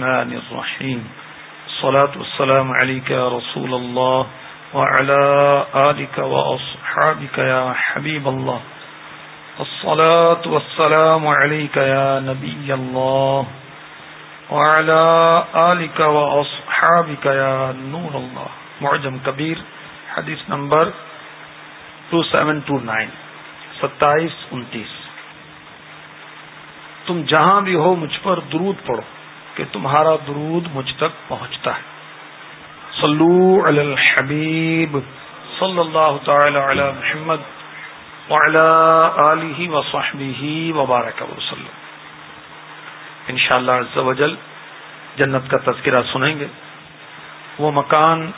الرحمن الرحيم. الصلاة والسلام عليك يا رسول الله وعلى آلك وأصحابك يا حبيب الله. الصلاة والسلام عليك يا نبي الله وعلى آلك وأصحابك يا نور الله. معجم كبير حدیث نمبر 2729 ستائیس انتیس. تم جہاں بھی ہو مجھ پر درود پڑھو. کہ تمہارا درود مجھ تک پہنچتا ہے۔ صلو علی الحبیب صلی اللہ تعالی علی محمد وعلی آلہ وصحبہ وبارک وسلم۔ انشاءاللہ عز و جل جنت کا تذکرہ سنیں گے۔ وہ مکان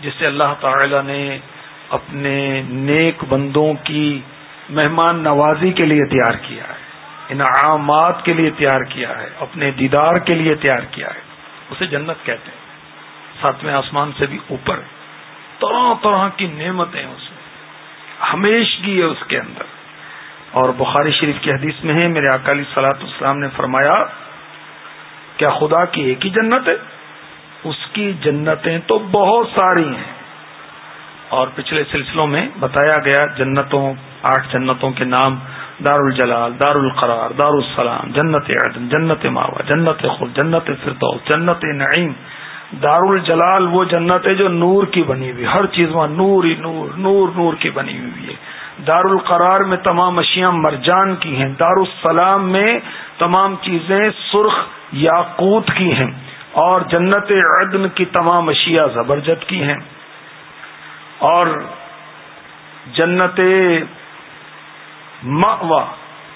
جسے اللہ تعالی نے اپنے نیک بندوں کی مہمان نوازی کے لیے تیار کیا ہے۔ انعامات کے لیے تیار کیا ہے، اپنے دیدار کے لیے تیار کیا ہے۔ اسے جنت کہتے ہیں۔ ساتویں آسمان سے بھی اوپر طرح طرح کی نعمتیں اس میں۔ ہمیشگی ہے اس کے اندر۔ اور بخاری شریف کی حدیث میں ہے، میرے اکالی سلاط اسلام نے فرمایا، کیا خدا کی ایک ہی جنت ہے؟ اس کی جنتیں تو بہت ساری ہیں۔ اور پچھلے سلسلوں میں بتایا گیا، جنتوں، آٹھ جنتوں کے نام دار الجلال دار القرار دار السلام جنت عدن، جنت ماوا، جنت خود جنت فردوس، جنت نعیم۔ دار الجلال وہ جنت ہے جو نور کی بنی ہوئی، ہر چیز وہاں نور ہی نور نور نور کی بنی ہوئی ہے۔ دار القرار میں تمام اشیاء مرجان کی ہیں دار السلام میں تمام چیزیں سرخ یاقوت کی ہیں اور جنت عدن کی تمام اشیاء زبرجد کی ہیں۔ اور جنت موا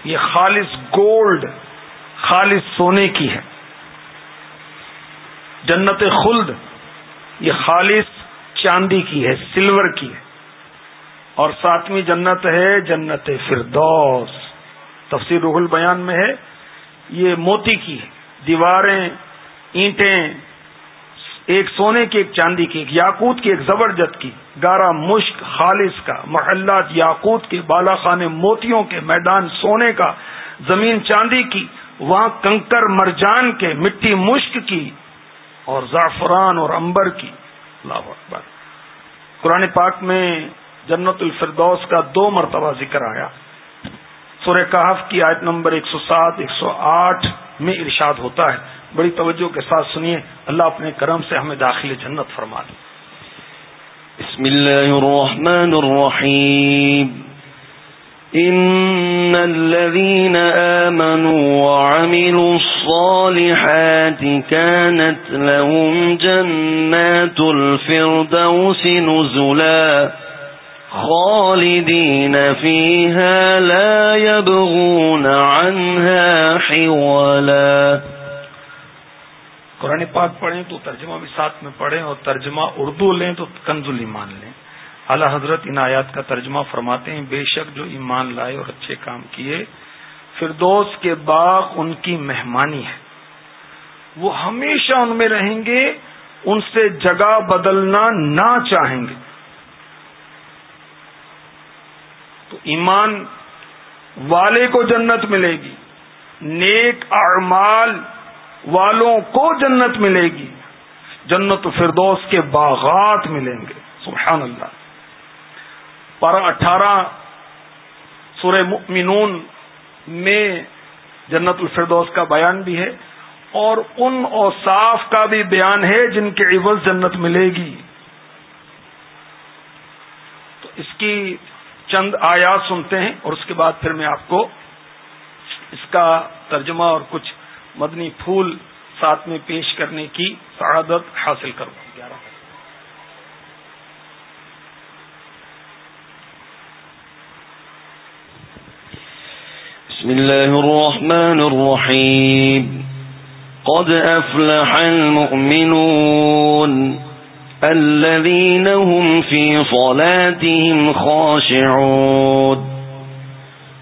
یہ خالص گولڈ، خالص سونے کی ہے۔ جنت خلد، یہ خالص چاندی کی ہے، سلور کی ہے۔ اور ساتویں جنت ہے جنت فردوس۔ تفسیر روح البیان میں ہے، یہ موتی کی ہے۔ دیواریں، اینٹیں ایک سونے کی ایک چاندی کی، ایک یاقوت کی، ایک زبرجت کی۔ گارا مشک، خالص کا، محلات یاقوت کے بالا خانے موتیوں کے، میدان سونے کا، زمین چاندی کی، وہاں کنکر مرجان کے، مٹی مشک کی اور زعفران اور امبر کی۔ اللہ اکبر۔ قرآن پاک میں جنت الفردوس کا دو مرتبہ ذکر آیا۔ سورہ کہف کی آیت نمبر ایک سو سات، ایک سو آٹھ میں ارشاد ہوتا ہے۔ بڑی توجہ کے ساتھ سنیے، اللہ اپنے کرم سے ہمیں داخل جنت فرما دے۔ بسم اللہ الرحمن الرحیم۔ ان الذين آمنوا وعملوا الصالحات كانت لهم جنات الفردوس نزلا خالدين فيها لا يبغون عنها حولا قرآن پاک پڑھیں تو ترجمہ بھی ساتھ میں پڑھیں اور ترجمہ اردو لیں تو کنزل ایمان لیں۔ اعلی حضرت ان آیات کا ترجمہ فرماتے ہیں، بے شک جو ایمان لائے اور اچھے کام کیے، فردوس کے باغ ان کی مہمانی ہے۔ وہ ہمیشہ ان میں رہیں گے، ان سے جگہ بدلنا نہ چاہیں گے۔ تو ایمان والے کو جنت ملے گی، نیک اعمال والوں کو جنت ملے گی۔ جنت فردوس کے باغات ملیں گے۔ سبحان اللہ۔ پارہ اٹھارہ سورہ مؤمنون میں جنت الفردوس کا بیان بھی ہے اور ان اوصاف کا بھی بیان ہے جن کے عوض جنت ملے گی۔ تو اس کی چند آیات سنتے ہیں اور اس کے بعد پھر میں آپ کو اس کا ترجمہ اور کچھ مدنی پھول ساتھ میں پیش کرنے کی سعادت حاصل کروں۔ گیارہ بسم الله الرحمن الرحيم قد أفلح المؤمنون الذين هم في صلاتهم خاشعون۔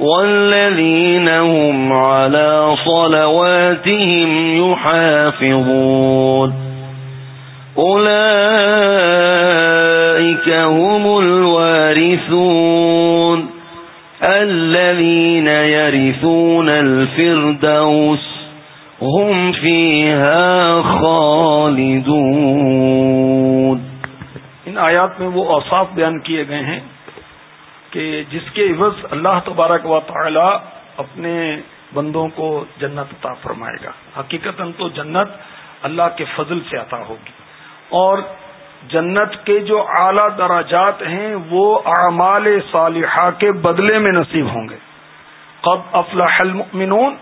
والذين هم على صلواتهم يحافظون. أولئك هم الوارثون. الذين يرثون الفردوس هم فيها خالدون. ان آیات میں وہ اوصاف بیان کیے گئے ہیں کہ جس کے عوض اللہ تبارک و تعالی اپنے بندوں کو جنت عطا فرمائے گا۔ حقیقت تو جنت اللہ کے فضل سے عطا ہوگی۔ اور جنت کے جو اعلی دراجات ہیں، وہ اعمال صالحہ کے بدلے میں نصیب ہوں گے۔ قب افلاح المؤمنون،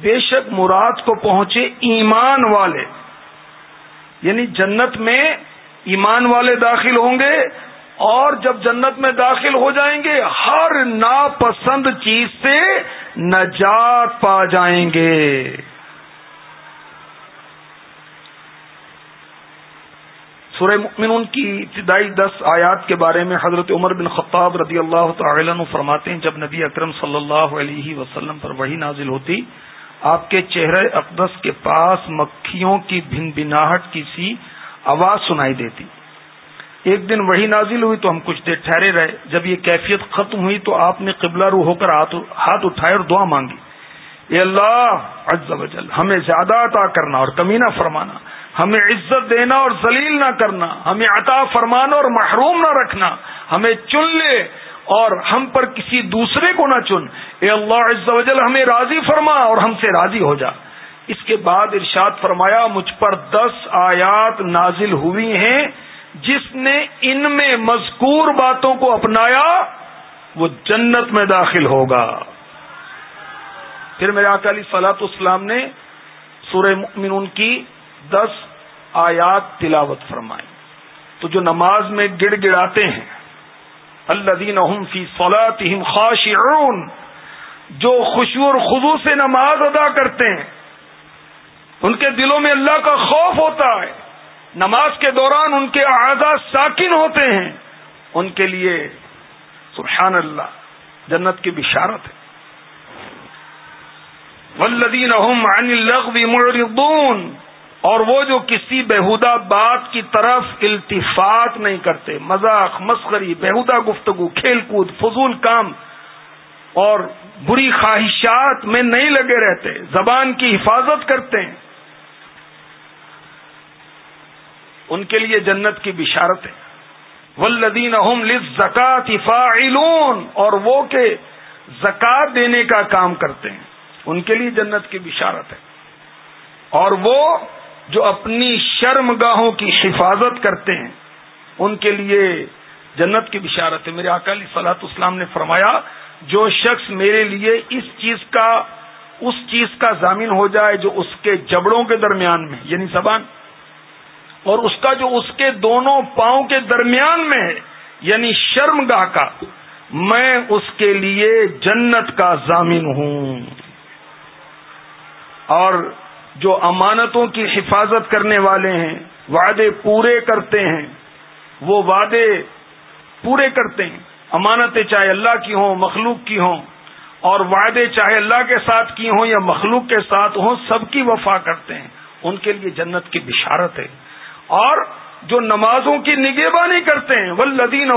بے شک مراد کو پہنچے ایمان والے۔ یعنی جنت میں ایمان والے داخل ہوں گے اور جب جنت میں داخل ہو جائیں گے، ہر ناپسند چیز سے نجات پا جائیں گے۔ سورہ مؤمنون کی ابتدائی دس آیات کے بارے میں حضرت عمر بن خطاب رضی اللہ تعالی عنہ فرماتے ہیں، جب نبی اکرم صلی اللہ علیہ وسلم پر وہی نازل ہوتی، آپ کے چہرے اقدس کے پاس مکھیوں کی بھن بناہٹ کی سی آواز سنائی دیتی۔ ایک دن وہی نازل ہوئی تو ہم کچھ دیر ٹھہرے رہے۔ جب یہ کیفیت ختم ہوئی تو آپ نے قبلہ رو ہو کر ہاتھ اٹھائے اور دعا مانگی۔ اے اللہ، عز و جل، ہمیں زیادہ عطا کرنا اور کمی نہ فرمانا۔ ہمیں عزت دینا اور ذلیل نہ کرنا۔ ہمیں عطا فرمانا اور محروم نہ رکھنا۔ ہمیں چن لے اور ہم پر کسی دوسرے کو نہ چن۔ اے اللہ، عز و جل، ہمیں راضی فرما اور ہم سے راضی ہو جا۔ اس کے بعد ارشاد فرمایا، مجھ پر دس آیات نازل ہوئی ہیں۔ جس نے ان میں مذکور باتوں کو اپنایا، وہ جنت میں داخل ہوگا۔ پھر میرے اکالی سلاط اسلام نے سورہ مؤمنون کی دس آیات تلاوت فرمائی۔ تو جو نماز میں گڑ گڑاتے ہیں اللہ دین فی صلاتہم خاشعون، جو خوشو اور خضو سے نماز ادا کرتے ہیں، ان کے دلوں میں اللہ کا خوف ہوتا ہے۔ نماز کے دوران ان کے اعضاء ساکن ہوتے ہیں ان کے لیے سبحان اللہ جنت کی بشارت ہے۔ ولدین عن اور وہ جو کسی بےحدہ بات کی طرف التفات نہیں کرتے، مذاق، مسخری بےحدہ گفتگو، کھیل کود، فضول کام اور بری خواہشات میں نہیں لگے رہتے، زبان کی حفاظت کرتے ہیں۔ ان کے لیے جنت کی بشارت ہے۔ ولدین احم زکات فاعلون، اور وہ کہ زکات دینے کا کام کرتے ہیں۔ ان کے لیے جنت کی بشارت ہے۔ اور وہ جو اپنی شرم گاہوں کی حفاظت کرتے ہیں، ان کے لیے جنت کی بشارت ہے۔ میرے اکالی صلاحت اسلام نے فرمایا، جو شخص میرے لیے اس چیز کا، اس چیز کا ضامین ہو جائے جو اس کے جبڑوں کے درمیان میں یعنی زبان اور اس کا جو اس کے دونوں پاؤں کے درمیان میں ہے یعنی شرم گاہ کا، میں اس کے لیے جنت کا ضامین ہوں۔ اور جو امانتوں کی حفاظت کرنے والے ہیں، وعدے پورے کرتے ہیں، وہ وعدے پورے کرتے ہیں۔ امانتیں چاہے اللہ کی ہوں، مخلوق کی ہوں، اور وعدے چاہے اللہ کے ساتھ کی ہوں یا مخلوق کے ساتھ ہوں، سب کی وفا کرتے ہیں۔ ان کے لیے جنت کی بشارت ہے۔ اور جو نمازوں کی نگہبانی کرتے ہیں ولدین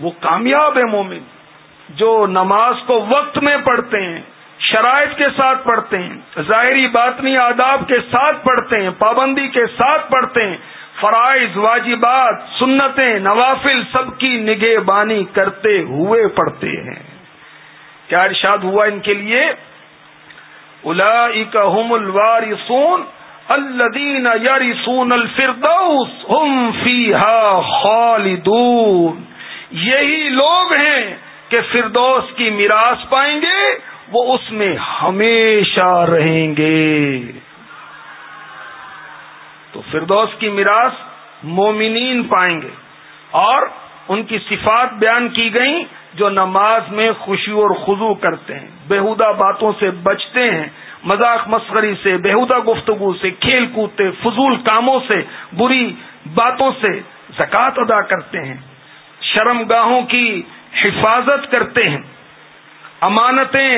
وہ کامیاب ہے مومن، جو نماز کو وقت میں پڑھتے ہیں، شرائط کے ساتھ پڑھتے ہیں، ظاہری باطنی آداب کے ساتھ پڑھتے ہیں، پابندی کے ساتھ پڑھتے ہیں، فرائض، واجبات، سنتیں، نوافل سب کی نگہ بانی کرتے ہوئے پڑھتے ہیں۔ کیا ارشاد ہوا ان کے لیے؟ الا الوارثون الدین یاری سون الفردوس ہم فی خالدون۔ یہی لوگ ہیں کہ فردوس کی میراث پائیں گے، وہ اس میں ہمیشہ رہیں گے۔ تو فردوس کی میراث مومنین پائیں گے اور ان کی صفات بیان کی گئی جو نماز میں خوشی اور خضو کرتے ہیں بےحدہ باتوں سے بچتے ہیں، مذاق مسخری سے بےحدہ گفتگو سے، کھیل کودتے، فضول کاموں سے، بری باتوں سے زکوٰۃ ادا کرتے ہیں شرم گاہوں کی حفاظت کرتے ہیں، امانتیں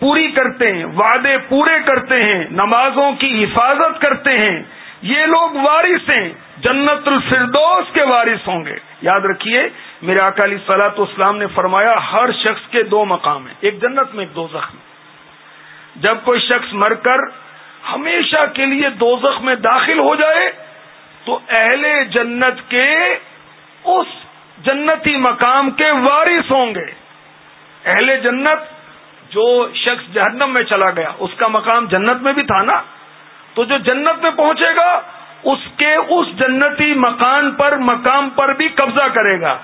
پوری کرتے ہیں، وعدے پورے کرتے ہیں، نمازوں کی حفاظت کرتے ہیں یہ لوگ وارث ہیں، جنت الفردوس کے وارث ہوں گے۔ یاد رکھیے، میرے اکالی سلاط اسلام نے فرمایا، ہر شخص کے دو مقام ہیں، ایک جنت میں، ایک دو زخم جب کوئی شخص مر کر ہمیشہ کے لیے دو میں داخل ہو جائے، تو اہل جنت کے اس جنتی مقام کے وارث ہوں گے۔ اہل جنت جو شخص جہنم میں چلا گیا، اس کا مقام جنت میں بھی تھا نا؟ تو جو جنت میں پہنچے گا، اس کے اس جنتی مکان پر، مقام پر بھی قبضہ کرے گا۔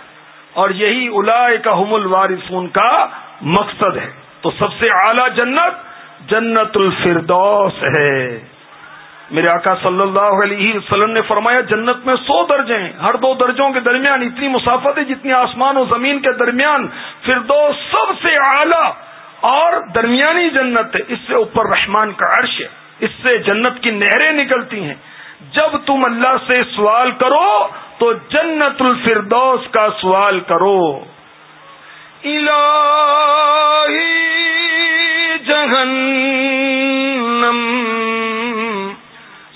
اور یہی الا کا حم الوارثون کا مقصد ہے۔ تو سب سے اعلی جنت جنت الفردوس ہے۔ میرے آقا صلی اللہ علیہ وسلم نے فرمایا، جنت میں سو درجے ہیں۔ ہر دو درجوں کے درمیان اتنی مسافت ہے جتنی آسمان و زمین کے درمیان۔ فردوس سب سے اعلی اور درمیانی جنت ہے۔ اس سے اوپر رحمان کا عرش ہے۔ سے جنت کی نہریں نکلتی ہیں۔ جب تم اللہ سے سوال کرو تو جنت الفردوس کا سوال کرو۔ الہی جہنم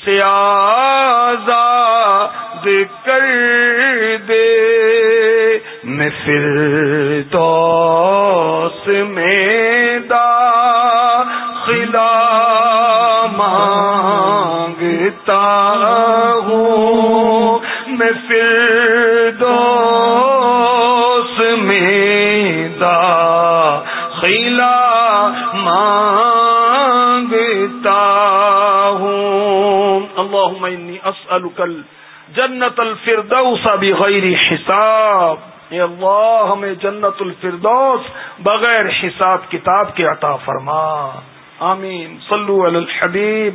سے آزاد کر دے۔ میں پھر مانگتا ہوں۔ میں پھر دوس میں داخلہ مانگتا ہوں۔ اللہم انی اسألک الجنت الفردوس بغیر حساب۔ اے اللہ، ہمیں جنت الفردوس بغیر حساب کتاب کے عطا فرما۔ آمین۔ صلو علی الحبیب۔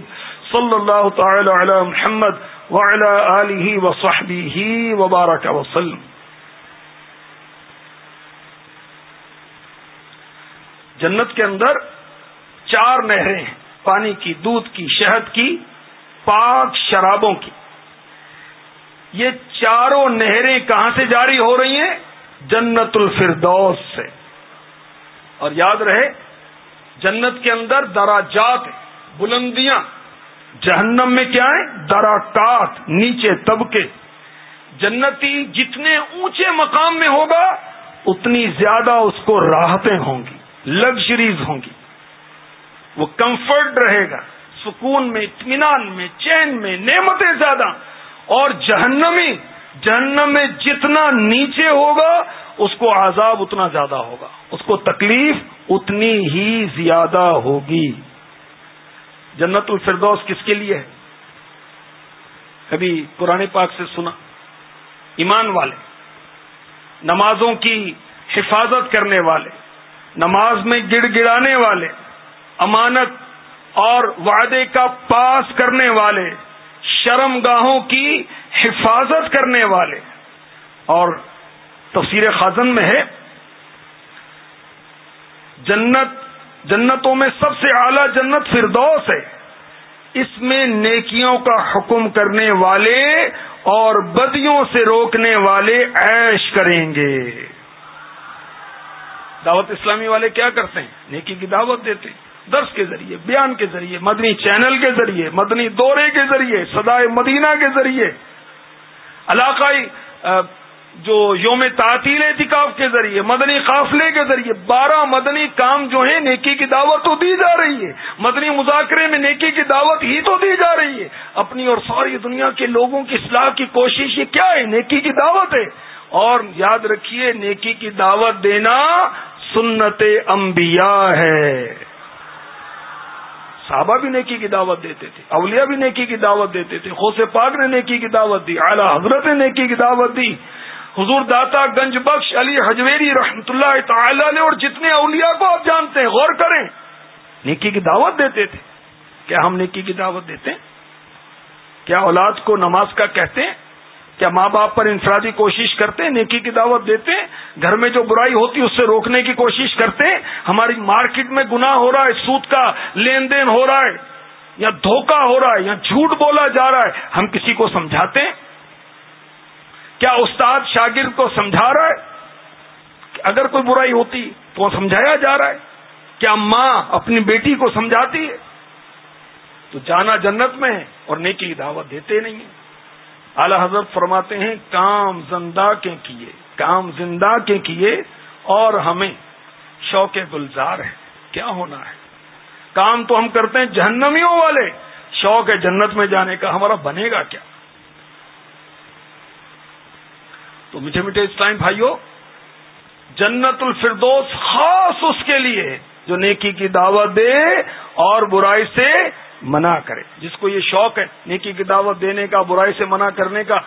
صلی اللہ تعالی علی محمد وعلی آلہ وصحبہ وبارک وسلم۔ جنت کے اندر چار نہریں ہیں، پانی کی، دودھ کی، شہد کی، پاک شرابوں کی۔ یہ چاروں نہریں کہاں سے جاری ہو رہی ہیں؟ جنت الفردوس سے۔ اور یاد رہے، جنت کے اندر دراجات بلندیاں جہنم میں کیا ہے؟ دراکات نیچے طبقے۔ جنتی جتنے اونچے مقام میں ہوگا، اتنی زیادہ اس کو راحتیں ہوں گی لگژریز ہوں گی۔ وہ کمفرٹ رہے گا۔ سکون میں، اطمینان میں، چین میں، نعمتیں زیادہ۔ اور جہنمی، جہنم میں جتنا نیچے ہوگا، اس کو عذاب اتنا زیادہ ہوگا۔ اس کو تکلیف اتنی ہی زیادہ ہوگی۔ جنت الفردوس کس کے لیے ہے؟ کبھی قرآن پاک سے سنا۔ ایمان والے، نمازوں کی حفاظت کرنے والے، نماز میں گڑ گڑانے والے، امانت اور وعدے کا پاس کرنے والے شرم گاہوں کی حفاظت کرنے والے۔ اور تفسیر خازن میں ہے، جنت جنتوں میں سب سے اعلی جنت فردوس ہے۔ اس میں نیکیوں کا حکم کرنے والے اور بدیوں سے روکنے والے عیش کریں گے۔ دعوت اسلامی والے کیا کرتے ہیں؟ نیکی کی دعوت دیتے ہیں۔ درس کے ذریعے، بیان کے ذریعے، مدنی چینل کے ذریعے، مدنی دورے کے ذریعے سدائے مدینہ کے ذریعے۔ علاقائی جو یوم تعطیل اعتکاف کے ذریعے، مدنی قافلے کے ذریعے، بارہ مدنی کام جو ہیں نیکی کی دعوت تو دی جا رہی ہے۔ مدنی مذاکرے میں نیکی کی دعوت ہی تو دی جا رہی ہے۔ اپنی اور ساری دنیا کے لوگوں کی اصلاح کی کوشش یہ کیا ہے؟ نیکی کی دعوت ہے۔ اور یاد رکھیے، نیکی کی دعوت دینا سنت انبیاء ہے۔ صحابہ بھی نیکی کی دعوت دیتے تھے، اولیاء بھی نیکی کی دعوت دیتے تھے خوش پاک نے نیکی کی دعوت دی، اعلی حضرت نے نیکی کی دعوت دی۔ حضور داتا گنج بخش علی حجویری رحمت اللہ تعالی نے اور جتنے اولیاء کو آپ جانتے ہیں، غور کریں۔ نیکی کی دعوت دیتے تھے۔ کیا ہم نیکی کی دعوت دیتے ہیں؟ کیا اولاد کو نماز کا کہتے ہیں؟ کیا ماں باپ پر انفرادی کوشش کرتے ہیں؟ نیکی کی دعوت دیتے ہیں۔ گھر میں جو برائی ہوتی ہے، اس سے روکنے کی کوشش کرتے ہیں۔ ہماری مارکیٹ میں گنا ہو رہا ہے، سود کا لین دین ہو رہا ہے، یا دھوکہ ہو رہا ہے، یا جھوٹ بولا جا رہا ہے، ہم کسی کو سمجھاتے ہیں؟ کیا استاد شاگرد کو سمجھا رہا ہے اگر کوئی برائی ہوتی تو وہ سمجھایا جا رہا ہے؟ کیا ماں اپنی بیٹی کو سمجھاتی ہے؟ تو جانا جنت میں ہے اور نیکی کی دعوت دیتے نہیں ہیں۔ اعلی حضرت فرماتے ہیں، کام زندہ کے کیے، کام زندہ کے کیے اور ہمیں شوق گلزار ہے۔ کیا ہونا ہے؟ کام تو ہم کرتے ہیں جہنمیوں والے، شوق ہے جنت میں جانے کا ہمارا بنے گا کیا؟ تو میٹھے میٹھے اسلام بھائیوں جنت الفردوس خاص اس کے لیے جو نیکی کی دعوت دے اور برائی سے منع کرے۔ جس کو یہ شوق ہے، نیکی کی دعوت دینے کا، برائی سے منع کرنے کا،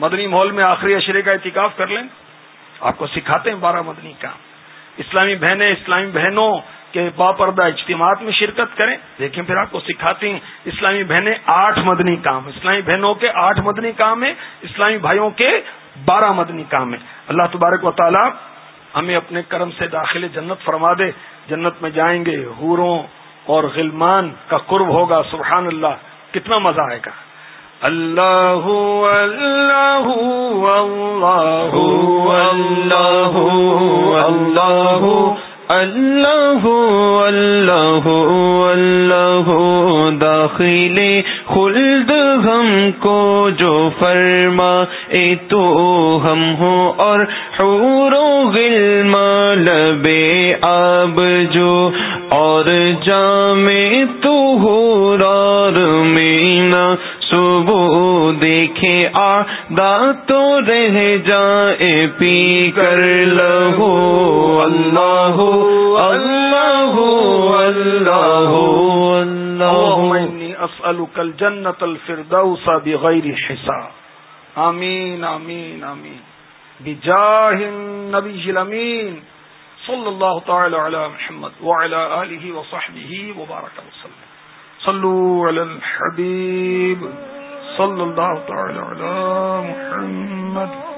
مدنی ماحول میں آخری اشرے کا احتکاف کر لیں۔ آپ کو سکھاتے ہیں بارہ مدنی کام۔ اسلامی بہنیں، اسلامی بہنوں کے باپردہ اجتماعات میں شرکت کریں۔ دیکھیں پھر آپ کو سکھاتے ہیں، اسلامی بہنیں آٹھ مدنی کام۔ اسلامی بہنوں کے آٹھ مدنی کام ہیں، اسلامی بھائیوں کے بارہ مدنی کام ہیں۔ اللہ تبارک و تعالی ہمیں اپنے کرم سے داخل جنت فرما دے۔ جنت میں جائیں گے حوروں اور غلمان کا قرب ہوگا۔ سبحان اللہ، کتنا مزہ آئے گا۔ اللہ اللہ اللہ اللہ اللہ اللہ اللہ اللہ داخل خلد ہم کو جو فرما اے تو ہم ہو اور حور و غلما لبے آب جو اور جام تو ہو رار مینا صبح دیکھے آ دا تو رہ جائے پی کر لہو اللہ اللہ اللہ اللہ اسألك الجنة الفردوس بغير حساب. آمین آمین آمین بجاہ النبی الامین صلی اللہ تعالی علی محمد وعلى آلہ وصحبہ وبارک وسلم. صلو علی الحبیب صلی اللہ تعالی علی محمد.